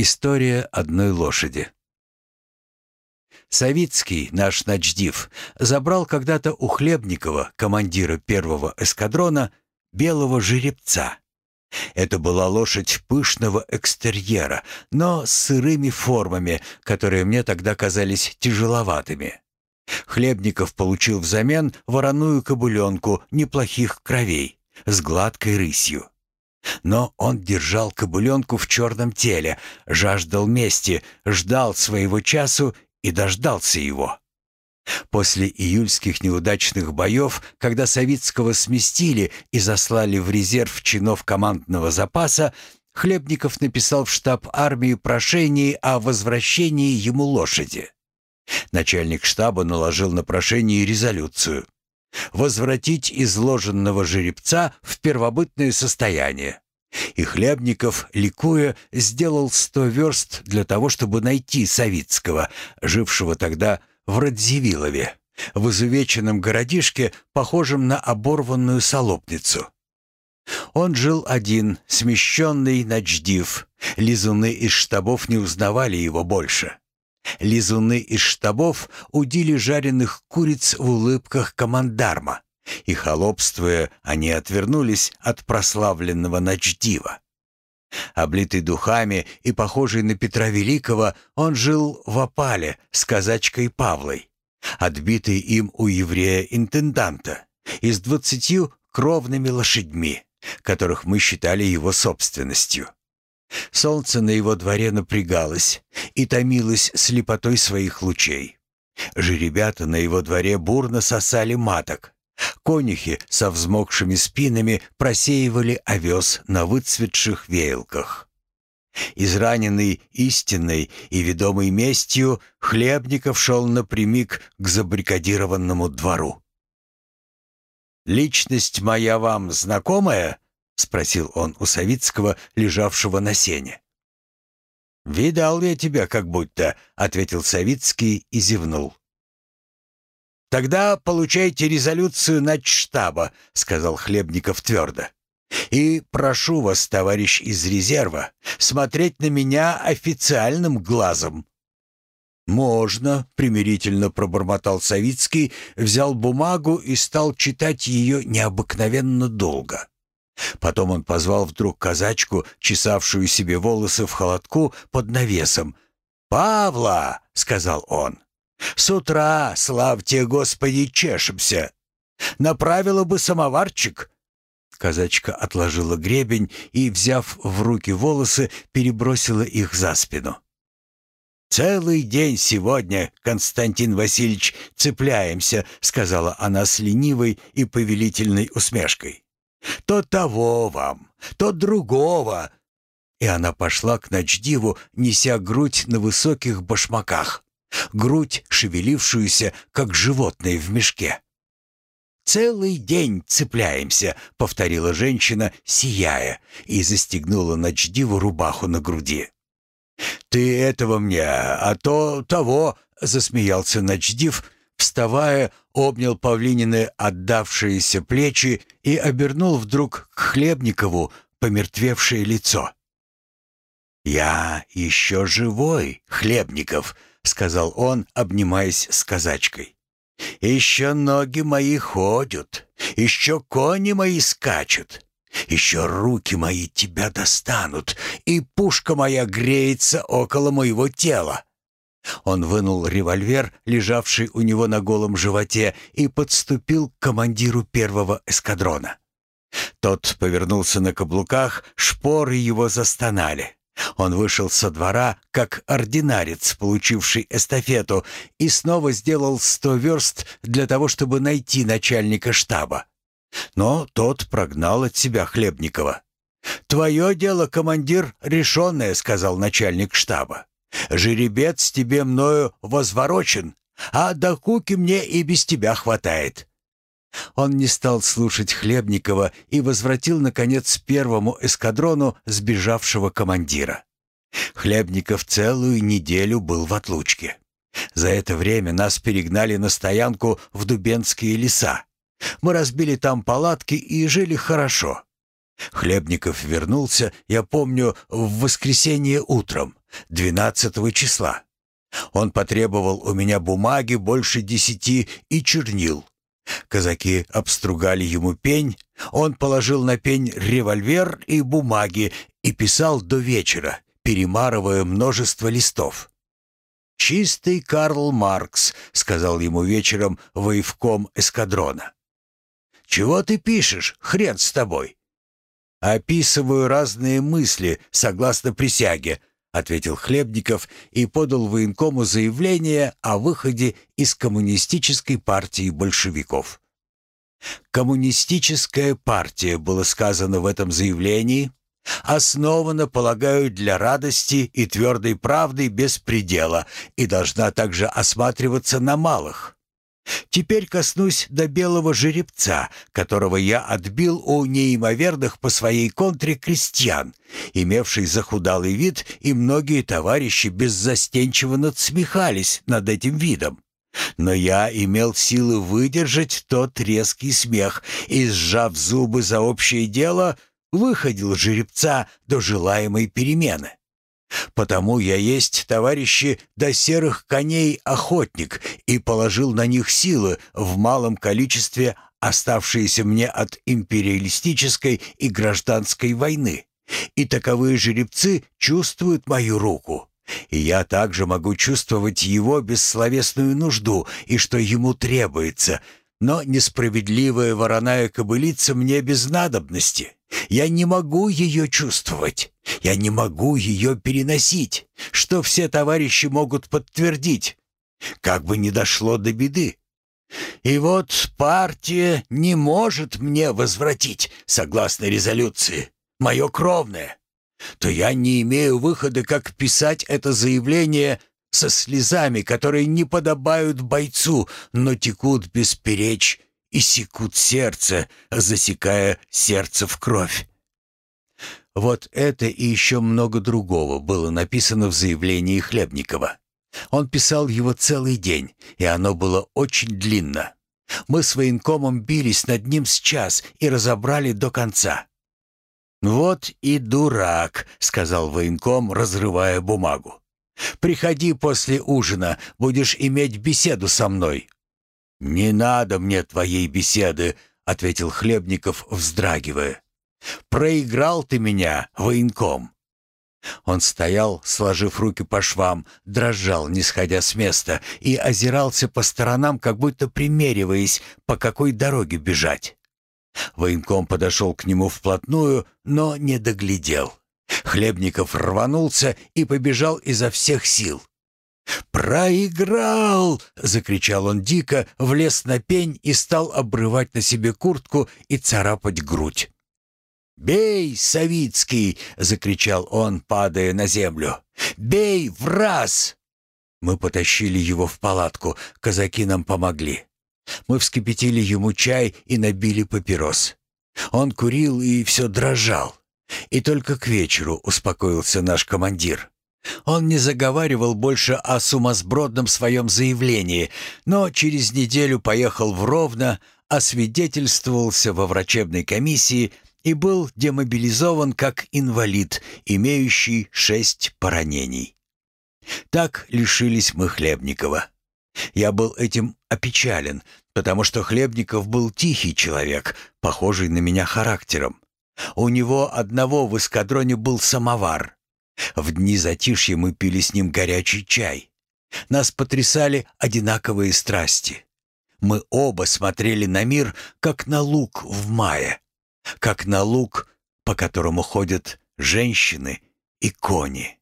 История одной лошади. Савицкий, наш начдив, забрал когда-то у Хлебникова, командира первого эскадрона, белого жеребца. Это была лошадь пышного экстерьера, но с сырыми формами, которые мне тогда казались тяжеловатыми. Хлебников получил взамен вороную кобыленку неплохих кровей с гладкой рысью. Но он держал кобыленку в черном теле, жаждал мести, ждал своего часу и дождался его. После июльских неудачных боев, когда Савицкого сместили и заслали в резерв чинов командного запаса, Хлебников написал в штаб армии прошение о возвращении ему лошади. Начальник штаба наложил на прошение резолюцию возвратить изложенного жеребца в первобытное состояние. И Хлебников, ликуя, сделал сто верст для того, чтобы найти Савицкого, жившего тогда в Радзивиллове, в изувеченном городишке, похожем на оборванную солопницу. Он жил один, смещенный начдив. Лизуны из штабов не узнавали его больше. Лизуны из штабов удили жареных куриц в улыбках командарма, и, холопствуя, они отвернулись от прославленного начдива. Облитый духами и похожий на Петра Великого, он жил в опале с казачкой Павлой, отбитой им у еврея-интенданта, и с двадцатью кровными лошадьми, которых мы считали его собственностью. Солнце на его дворе напрягалось и томилось слепотой своих лучей. Жеребята на его дворе бурно сосали маток. Конюхи со взмокшими спинами просеивали овес на выцветших веялках. Израненный истинной и ведомой местью, Хлебников шел напрямик к забрикадированному двору. «Личность моя вам знакомая?» — спросил он у Савицкого, лежавшего на сене. «Видал я тебя как будто», — ответил Савицкий и зевнул. «Тогда получайте резолюцию начштаба», — сказал Хлебников твердо. «И прошу вас, товарищ из резерва, смотреть на меня официальным глазом». «Можно», — примирительно пробормотал Савицкий, взял бумагу и стал читать ее необыкновенно долго. Потом он позвал вдруг казачку, чесавшую себе волосы в холодку под навесом. «Павла!» — сказал он. «С утра, славьте Господи, чешемся! Направила бы самоварчик!» Казачка отложила гребень и, взяв в руки волосы, перебросила их за спину. «Целый день сегодня, Константин Васильевич, цепляемся», — сказала она с ленивой и повелительной усмешкой. То того вам, то другого. И она пошла к ночдиву, неся грудь на высоких башмаках, грудь, шевелившуюся, как животное в мешке. «Целый день цепляемся», — повторила женщина, сияя, и застегнула ночдиву рубаху на груди. «Ты этого мне, а то того», — засмеялся ночдив, — Вставая, обнял Павлинины отдавшиеся плечи и обернул вдруг к Хлебникову помертвевшее лицо. «Я еще живой, Хлебников», — сказал он, обнимаясь с казачкой. «Еще ноги мои ходят, еще кони мои скачут, еще руки мои тебя достанут, и пушка моя греется около моего тела. Он вынул револьвер, лежавший у него на голом животе, и подступил к командиру первого эскадрона. Тот повернулся на каблуках, шпоры его застонали. Он вышел со двора, как ординарец, получивший эстафету, и снова сделал сто верст для того, чтобы найти начальника штаба. Но тот прогнал от себя Хлебникова. «Твое дело, командир, решенное», — сказал начальник штаба. Жеребец тебе мною возворочен, а до куки мне и без тебя хватает». Он не стал слушать Хлебникова и возвратил, наконец, первому эскадрону сбежавшего командира. Хлебников целую неделю был в отлучке. За это время нас перегнали на стоянку в Дубенские леса. Мы разбили там палатки и жили хорошо. Хлебников вернулся, я помню, в воскресенье утром, 12 числа. Он потребовал у меня бумаги больше десяти и чернил. Казаки обстругали ему пень, он положил на пень револьвер и бумаги и писал до вечера, перемарывая множество листов. «Чистый Карл Маркс», — сказал ему вечером воевком эскадрона. «Чего ты пишешь? Хрен с тобой!» «Описываю разные мысли, согласно присяге», — ответил Хлебников и подал военкому заявление о выходе из Коммунистической партии большевиков. «Коммунистическая партия» было сказано в этом заявлении, основана, полагаю, для радости и твердой правды без предела и должна также осматриваться на малых. Теперь коснусь до белого жеребца, которого я отбил у неимоверных по своей контре крестьян, имевший захудалый вид, и многие товарищи беззастенчиво надсмехались над этим видом. Но я имел силы выдержать тот резкий смех и, сжав зубы за общее дело, выходил жеребца до желаемой перемены. Потому я есть, товарищи, до серых коней охотник и положил на них силы в малом количестве, оставшиеся мне от империалистической и гражданской войны. И таковые жеребцы чувствуют мою руку. И я также могу чувствовать его бессловесную нужду и что ему требуется, но несправедливая вороная кобылица мне без надобности. Я не могу ее чувствовать. Я не могу ее переносить, что все товарищи могут подтвердить. Как бы ни дошло до беды. И вот партия не может мне возвратить, согласно резолюции, мое кровное. То я не имею выхода, как писать это заявление со слезами, которые не подобают бойцу, но текут бесперечь и секут сердце, засекая сердце в кровь. Вот это и еще много другого было написано в заявлении Хлебникова. Он писал его целый день, и оно было очень длинно. Мы с военкомом бились над ним с час и разобрали до конца. «Вот и дурак», — сказал военком, разрывая бумагу. Приходи после ужина, будешь иметь беседу со мной». «Не надо мне твоей беседы», — ответил Хлебников, вздрагивая. «Проиграл ты меня, военком». Он стоял, сложив руки по швам, дрожал, не сходя с места, и озирался по сторонам, как будто примериваясь, по какой дороге бежать. Военком подошел к нему вплотную, но не доглядел. Хлебников рванулся и побежал изо всех сил. «Проиграл!» — закричал он дико, влез на пень и стал обрывать на себе куртку и царапать грудь. «Бей, Савицкий!» — закричал он, падая на землю. «Бей в раз!» Мы потащили его в палатку, казаки нам помогли. Мы вскипятили ему чай и набили папирос. Он курил и все дрожал. И только к вечеру успокоился наш командир. Он не заговаривал больше о сумасбродном своем заявлении, но через неделю поехал в Ровно, освидетельствовался во врачебной комиссии и был демобилизован как инвалид, имеющий шесть поранений. Так лишились мы Хлебникова. Я был этим опечален, потому что Хлебников был тихий человек, похожий на меня характером. У него одного в эскадроне был самовар. В дни затишья мы пили с ним горячий чай. Нас потрясали одинаковые страсти. Мы оба смотрели на мир, как на луг в мае, как на луг, по которому ходят женщины и кони.